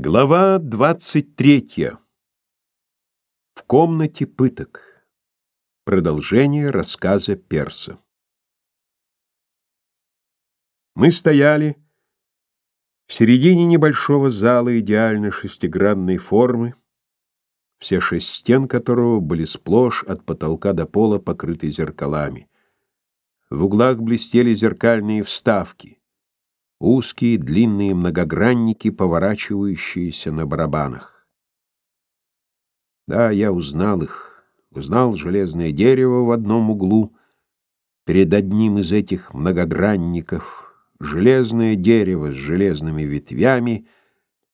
Глава 23. В комнате пыток. Продолжение рассказа Перса. Мы стояли в середине небольшого зала идеально шестигранной формы, все шесть стен которого были сплошь от потолка до пола покрыты зеркалами. В углах блестели зеркальные вставки узкие длинные многогранники, поворачивающиеся на барабанах. Да, я узнал их, узнал железное дерево в одном углу, перед одним из этих многогранников, железное дерево с железными ветвями,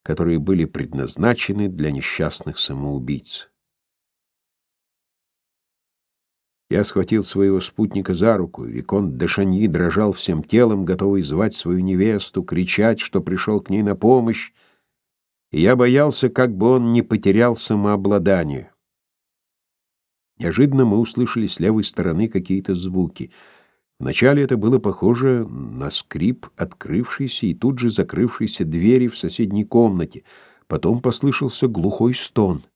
которые были предназначены для несчастных самоубийц. Я схватил своего спутника за руку. Виконт де Шаньи дрожал всем телом, готовый звать свою невесту, кричать, что пришел к ней на помощь, и я боялся, как бы он не потерял самообладание. Неожиданно мы услышали с левой стороны какие-то звуки. Вначале это было похоже на скрип открывшейся и тут же закрывшейся двери в соседней комнате. Потом послышался глухой стон —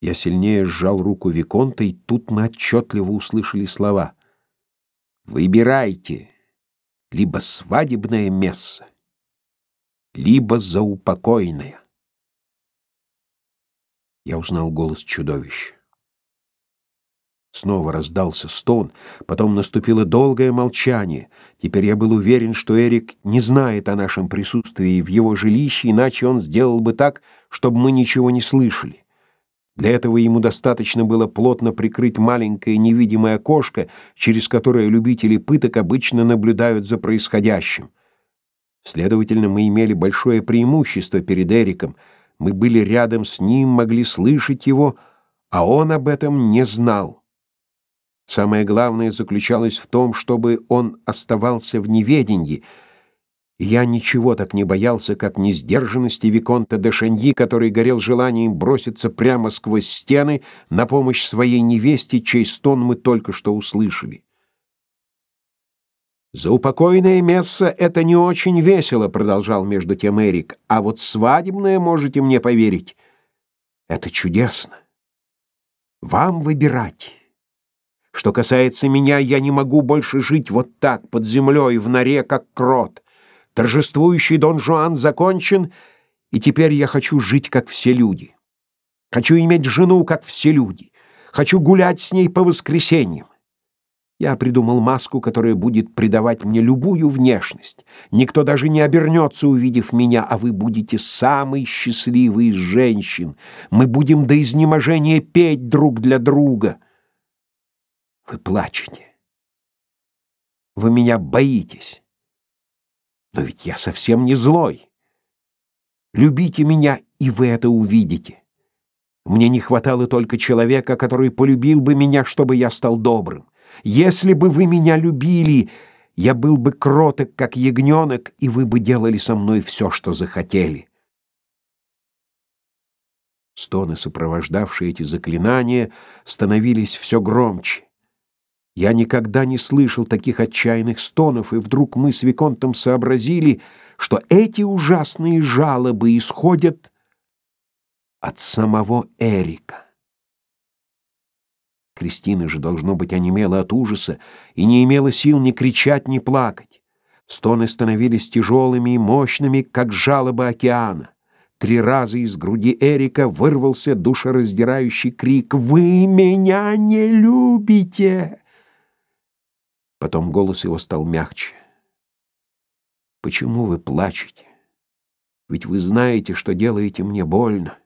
Я сильнее сжал руку Виконта, и тут мы отчетливо услышали слова. «Выбирайте, либо свадебное место, либо заупокойное». Я узнал голос чудовища. Снова раздался стон, потом наступило долгое молчание. Теперь я был уверен, что Эрик не знает о нашем присутствии в его жилище, иначе он сделал бы так, чтобы мы ничего не слышали. Для этого ему достаточно было плотно прикрыть маленькое невидимое окошко, через которое любители пыток обычно наблюдают за происходящим. Следовательно, мы имели большое преимущество перед Эриком. Мы были рядом с ним, могли слышать его, а он об этом не знал. Самое главное заключалось в том, чтобы он оставался в неведении — я ничего так не боялся, как несдержанности Виконта де Шаньи, который горел желанием броситься прямо сквозь стены на помощь своей невесте, чей стон мы только что услышали. «За упокойное место это не очень весело», — продолжал между тем Эрик, «а вот свадебное, можете мне поверить, это чудесно. Вам выбирать». Что касается меня, я не могу больше жить вот так, под землей, в норе, как крот. Торжествующий Дон Жуан закончен, и теперь я хочу жить, как все люди. Хочу иметь жену, как все люди. Хочу гулять с ней по воскресеньям. Я придумал маску, которая будет придавать мне любую внешность. Никто даже не обернется, увидев меня, а вы будете самой счастливой из женщин. Мы будем до изнеможения петь друг для друга. Вы плачете. Вы меня боитесь. Но ведь я совсем не злой. Любите меня, и вы это увидите. Мне не хватало только человека, который полюбил бы меня, чтобы я стал добрым. Если бы вы меня любили, я был бы кроток, как ягненок, и вы бы делали со мной все, что захотели. Стоны, сопровождавшие эти заклинания, становились все громче. Я никогда не слышал таких отчаянных стонов, и вдруг мы с Виконтом сообразили, что эти ужасные жалобы исходят от самого Эрика. Кристина же, должно быть, онемела от ужаса и не имела сил ни кричать, ни плакать. Стоны становились тяжелыми и мощными, как жалобы океана. Три раза из груди Эрика вырвался душераздирающий крик «Вы меня не любите!» Потом голос его стал мягче. «Почему вы плачете? Ведь вы знаете, что делаете мне больно».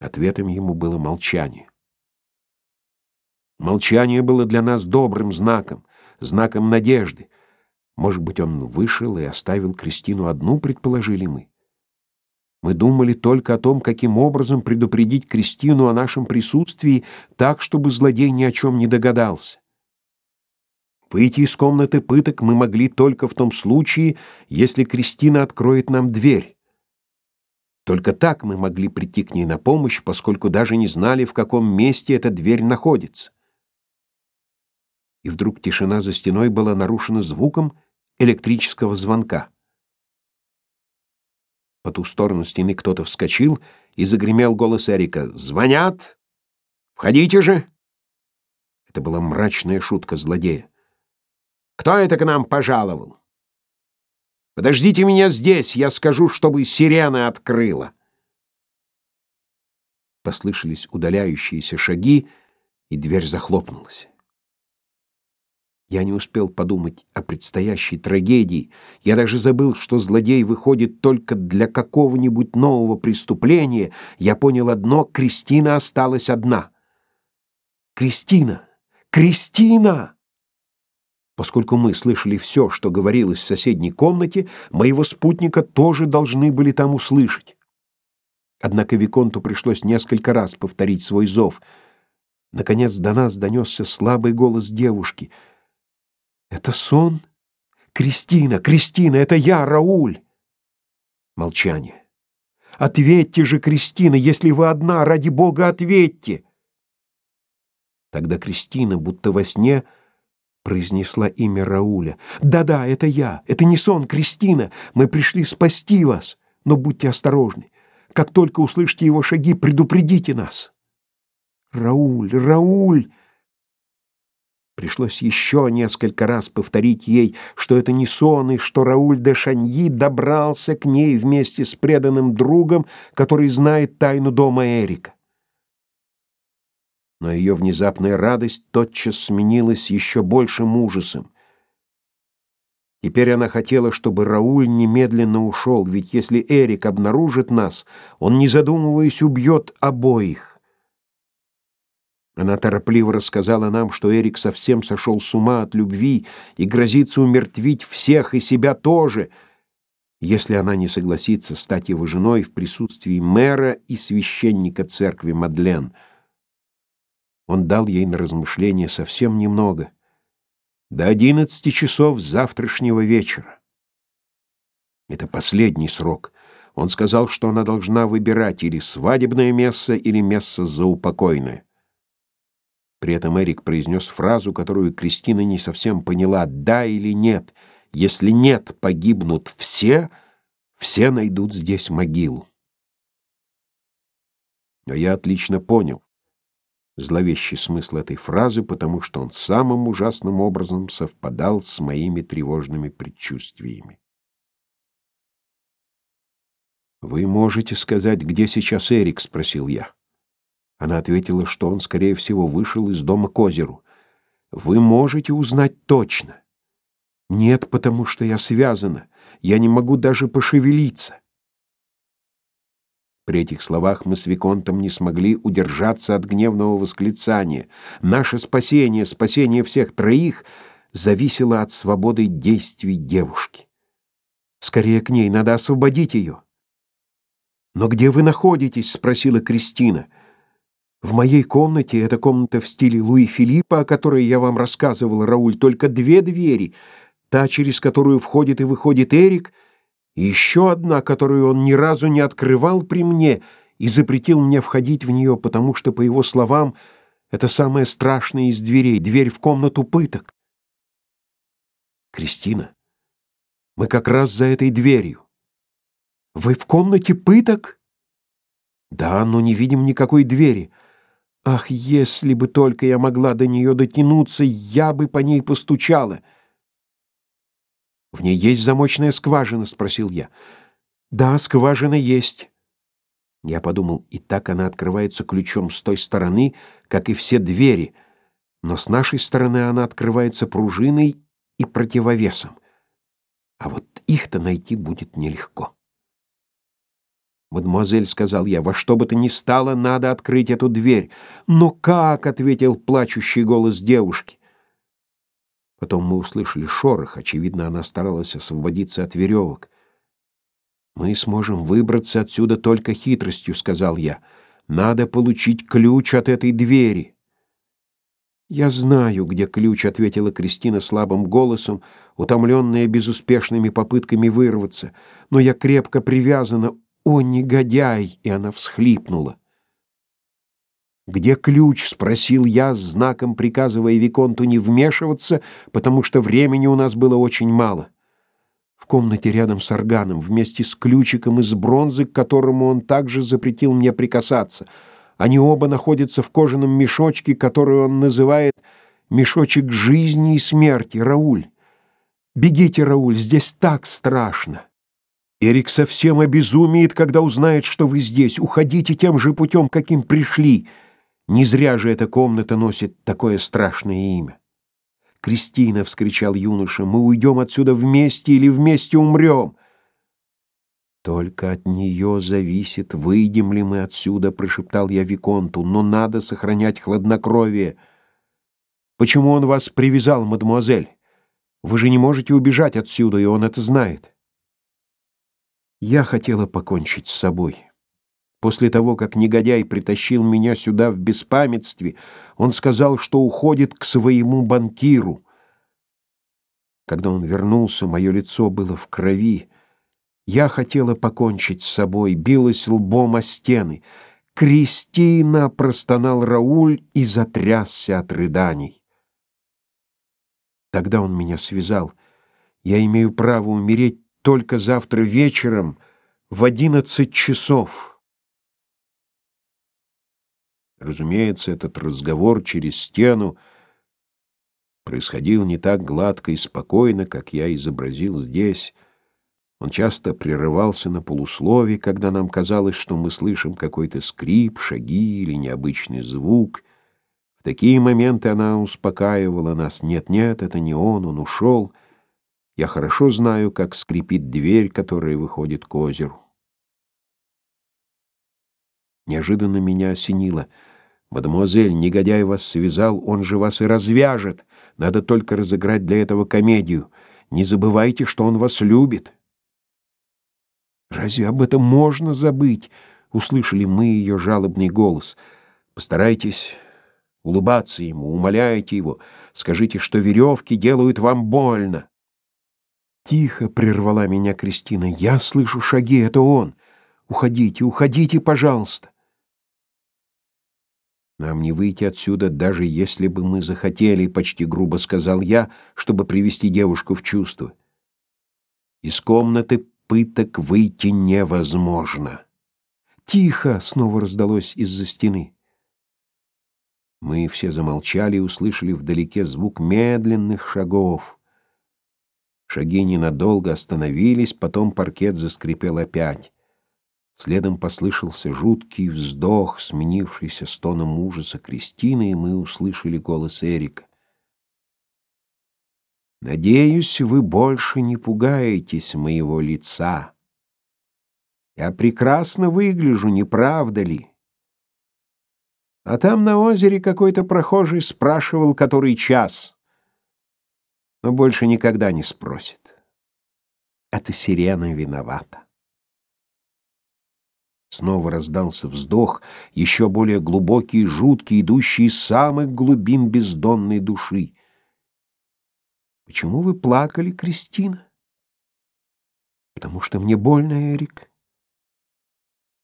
Ответом ему было молчание. Молчание было для нас добрым знаком, знаком надежды. Может быть, он вышел и оставил Кристину одну, предположили мы. Мы думали только о том, каким образом предупредить Кристину о нашем присутствии так, чтобы злодей ни о чем не догадался. Выйти из комнаты пыток мы могли только в том случае, если Кристина откроет нам дверь. Только так мы могли прийти к ней на помощь, поскольку даже не знали, в каком месте эта дверь находится. И вдруг тишина за стеной была нарушена звуком, электрического звонка. По ту сторону стены кто-то вскочил, и загремел голос Эрика. «Звонят! Входите же!» Это была мрачная шутка злодея. «Кто это к нам пожаловал?» «Подождите меня здесь, я скажу, чтобы сирена открыла!» Послышались удаляющиеся шаги, и дверь захлопнулась. Я не успел подумать о предстоящей трагедии. Я даже забыл, что злодей выходит только для какого-нибудь нового преступления. Я понял одно — Кристина осталась одна. Кристина! Кристина! Поскольку мы слышали все, что говорилось в соседней комнате, моего спутника тоже должны были там услышать. Однако Виконту пришлось несколько раз повторить свой зов. Наконец до нас донесся слабый голос девушки — это сон? Кристина, Кристина, это я, Рауль. Молчание. Ответьте же, Кристина, если вы одна, ради бога, ответьте. Тогда Кристина, будто во сне, произнесла имя Рауля. Да-да, это я. Это не сон, Кристина. Мы пришли спасти вас, но будьте осторожны. Как только услышите его шаги, предупредите нас. Рауль, Рауль, Пришлось еще несколько раз повторить ей, что это не сон, и что Рауль де Шаньи добрался к ней вместе с преданным другом, который знает тайну дома Эрика. Но ее внезапная радость тотчас сменилась еще большим ужасом. Теперь она хотела, чтобы Рауль немедленно ушел, ведь если Эрик обнаружит нас, он, не задумываясь, убьет обоих. Она торопливо рассказала нам, что Эрик совсем сошел с ума от любви и грозится умертвить всех и себя тоже, если она не согласится стать его женой в присутствии мэра и священника церкви Мадлен. Он дал ей на размышление совсем немного, до одиннадцати часов завтрашнего вечера. Это последний срок. Он сказал, что она должна выбирать или свадебное место, или место заупокойное. При этом Эрик произнес фразу, которую Кристина не совсем поняла, да или нет. Если нет, погибнут все, все найдут здесь могилу. Но я отлично понял зловещий смысл этой фразы, потому что он самым ужасным образом совпадал с моими тревожными предчувствиями. «Вы можете сказать, где сейчас Эрик?» — спросил я. Она ответила, что он, скорее всего, вышел из дома к озеру. Вы можете узнать точно. Нет, потому что я связана. Я не могу даже пошевелиться. При этих словах мы с Виконтом не смогли удержаться от гневного восклицания. Наше спасение, спасение всех троих, зависело от свободы действий девушки. Скорее к ней, надо освободить ее. «Но где вы находитесь?» — спросила Кристина. В моей комнате, эта комната в стиле Луи Филиппа, о которой я вам рассказывал, Рауль, только две двери, та, через которую входит и выходит Эрик, и еще одна, которую он ни разу не открывал при мне и запретил мне входить в нее, потому что, по его словам, это самая страшная из дверей, дверь в комнату пыток. Кристина, мы как раз за этой дверью. Вы в комнате пыток? Да, но не видим никакой двери. Ах, если бы только я могла до нее дотянуться, я бы по ней постучала. В ней есть замочная скважина, спросил я. Да, скважина есть. Я подумал, и так она открывается ключом с той стороны, как и все двери, но с нашей стороны она открывается пружиной и противовесом. А вот их-то найти будет нелегко. «Мадемуазель», — сказал я, — «во что бы то ни стало, надо открыть эту дверь». «Но как?» — ответил плачущий голос девушки. Потом мы услышали шорох. Очевидно, она старалась освободиться от веревок. «Мы сможем выбраться отсюда только хитростью», — сказал я. «Надо получить ключ от этой двери». «Я знаю, где ключ», — ответила Кристина слабым голосом, утомленная безуспешными попытками вырваться. «Но я крепко привязана, «О, негодяй!» — и она всхлипнула. «Где ключ?» — спросил я, знаком приказывая Виконту не вмешиваться, потому что времени у нас было очень мало. в комнате рядом с органом, вместе с ключиком из бронзы, к которому он также запретил мне прикасаться. Они оба находятся в кожаном мешочке, который он называет «мешочек жизни и смерти», Рауль. Бегите, Рауль, здесь так страшно. Эрик совсем обезумеет, когда узнает, что вы здесь. Уходите тем же путем, каким пришли. Не зря же эта комната носит такое страшное имя. «Кристина!» — вскричал юноша. «Мы уйдем отсюда вместе или вместе умрем!» «Только от нее зависит, выйдем ли мы отсюда», — прошептал я Виконту. «Но надо сохранять хладнокровие». «Почему он вас привязал, мадемуазель? Вы же не можете убежать отсюда, и он это знает». Я хотела покончить с собой. После того, как негодяй притащил меня сюда в беспамятстве, он сказал, что уходит к своему банкиру. Когда он вернулся, мое лицо было в крови. Я хотела покончить с собой, билась лбом о стены. «Кристина!» — простонал Рауль и затрясся от рыданий. Тогда он меня связал. Я имею право умереть только завтра вечером в одиннадцать часов. Разумеется, этот разговор через стену происходил не так гладко и спокойно, как я изобразил здесь. Он часто прерывался на полуслове, когда нам казалось, что мы слышим какой-то скрип, шаги или необычный звук. В такие моменты она успокаивала нас. «Нет-нет, это не он, он ушел. Я хорошо знаю, как скрипит дверь, которая выходит к озеру». Неожиданно меня осенило — Мадемуазель, негодяй вас связал, он же вас и развяжет. Надо только разыграть для этого комедию. Не забывайте, что он вас любит. Разве об этом можно забыть? Услышали мы ее жалобный голос. Постарайтесь улыбаться ему, умоляйте его. Скажите, что веревки делают вам больно. Тихо прервала меня Кристина. Я слышу шаги, это он. Уходите, уходите, пожалуйста. Нам не выйти отсюда, даже если бы мы захотели, почти грубо сказал я, чтобы привести девушку в чувство. Из комнаты пыток выйти невозможно. Тихо, снова раздалось из-за стены. Мы все замолчали и услышали вдалеке звук медленных шагов. Шаги ненадолго остановились, потом паркет заскрипел опять. Следом послышался жуткий вздох, сменившийся стоном ужаса Кристины, и мы услышали голос Эрика. «Надеюсь, вы больше не пугаетесь моего лица. Я прекрасно выгляжу, не правда ли?» А там на озере какой-то прохожий спрашивал, который час, но больше никогда не спросит. Это сирена виновата. Снова раздался вздох, еще более глубокий и жуткий, идущий из самых глубин бездонной души. «Почему вы плакали, Кристина?» «Потому что мне больно, Эрик».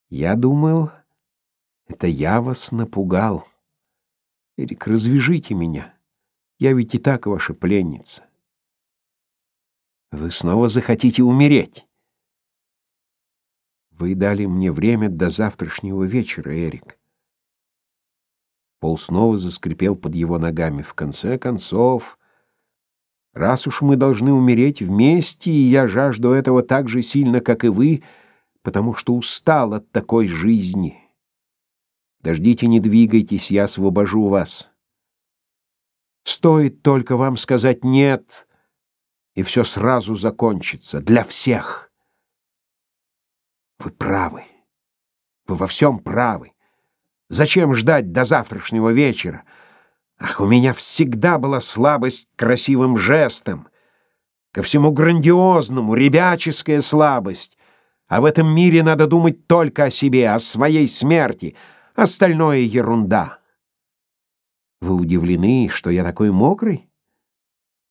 «Я думал, это я вас напугал. Эрик, развяжите меня. Я ведь и так ваша пленница. Вы снова захотите умереть?» Вы дали мне время до завтрашнего вечера, Эрик. Пол снова заскрипел под его ногами. В конце концов, раз уж мы должны умереть вместе, и я жажду этого так же сильно, как и вы, потому что устал от такой жизни. Дождите, не двигайтесь, я освобожу вас. Стоит только вам сказать «нет», и все сразу закончится для всех. Вы правы. Вы во всем правы. Зачем ждать до завтрашнего вечера? Ах, у меня всегда была слабость к красивым жестам, ко всему грандиозному, ребяческая слабость. А в этом мире надо думать только о себе, о своей смерти. Остальное — ерунда. Вы удивлены, что я такой мокрый?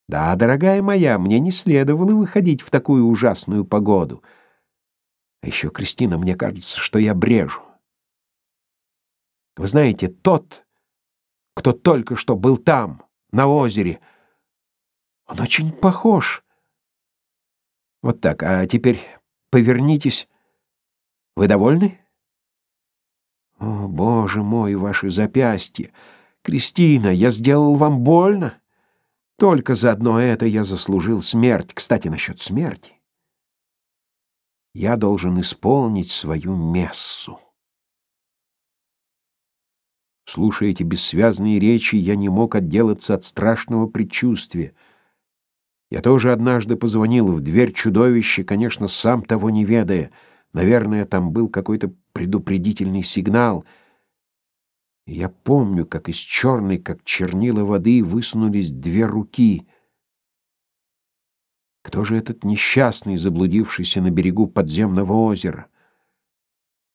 Да, дорогая моя, мне не следовало выходить в такую ужасную погоду — а еще, Кристина, мне кажется, что я брежу. Вы знаете, тот, кто только что был там, на озере, он очень похож. Вот так. А теперь повернитесь. Вы довольны? О, боже мой, ваши запястья! Кристина, я сделал вам больно? Только за одно это я заслужил смерть. Кстати, насчет смерти. Я должен исполнить свою мессу. Слушая эти бессвязные речи, я не мог отделаться от страшного предчувствия. Я тоже однажды позвонил в дверь чудовища, конечно, сам того не ведая. Наверное, там был какой-то предупредительный сигнал. Я помню, как из черной, как чернила воды, высунулись две руки. Кто же этот несчастный, заблудившийся на берегу подземного озера?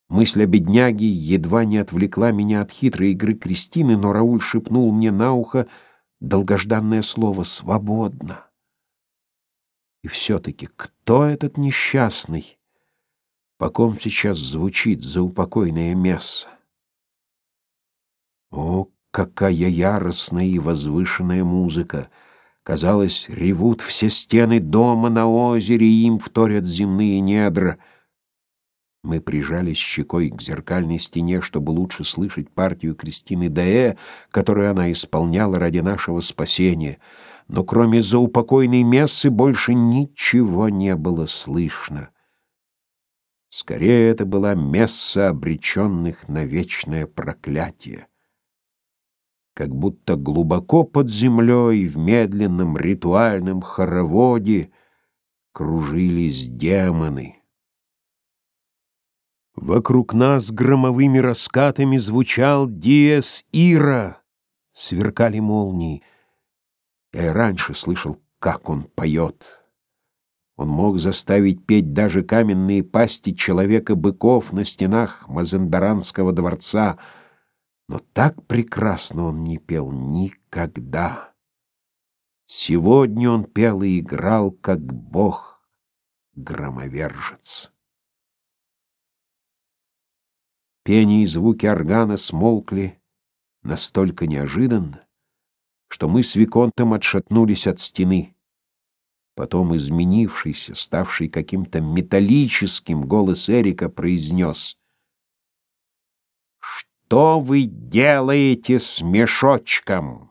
Мысль о бедняге едва не отвлекла меня от хитрой игры Кристины, но Рауль шепнул мне на ухо долгожданное слово «свободно». И все-таки кто этот несчастный, по ком сейчас звучит заупокойное место? О, какая яростная и возвышенная музыка! Казалось, ревут все стены дома на озере, им вторят земные недра — мы прижались щекой к зеркальной стене, чтобы лучше слышать партию Кристины Даэ, которую она исполняла ради нашего спасения. Но кроме заупокойной мессы больше ничего не было слышно. Скорее, это была месса обреченных на вечное проклятие. Как будто глубоко под землей в медленном ритуальном хороводе кружились демоны — Вокруг нас громовыми раскатами звучал диез ира, сверкали молнии. Я раньше слышал, как он поет. Он мог заставить петь даже каменные пасти человека-быков на стенах Мазендаранского дворца, но так прекрасно он не пел никогда. Сегодня он пел и играл, как бог-громовержец. Пение и звуки органа смолкли настолько неожиданно, что мы с Виконтом отшатнулись от стены. Потом изменившийся, ставший каким-то металлическим, голос Эрика произнес «Что вы делаете с мешочком?»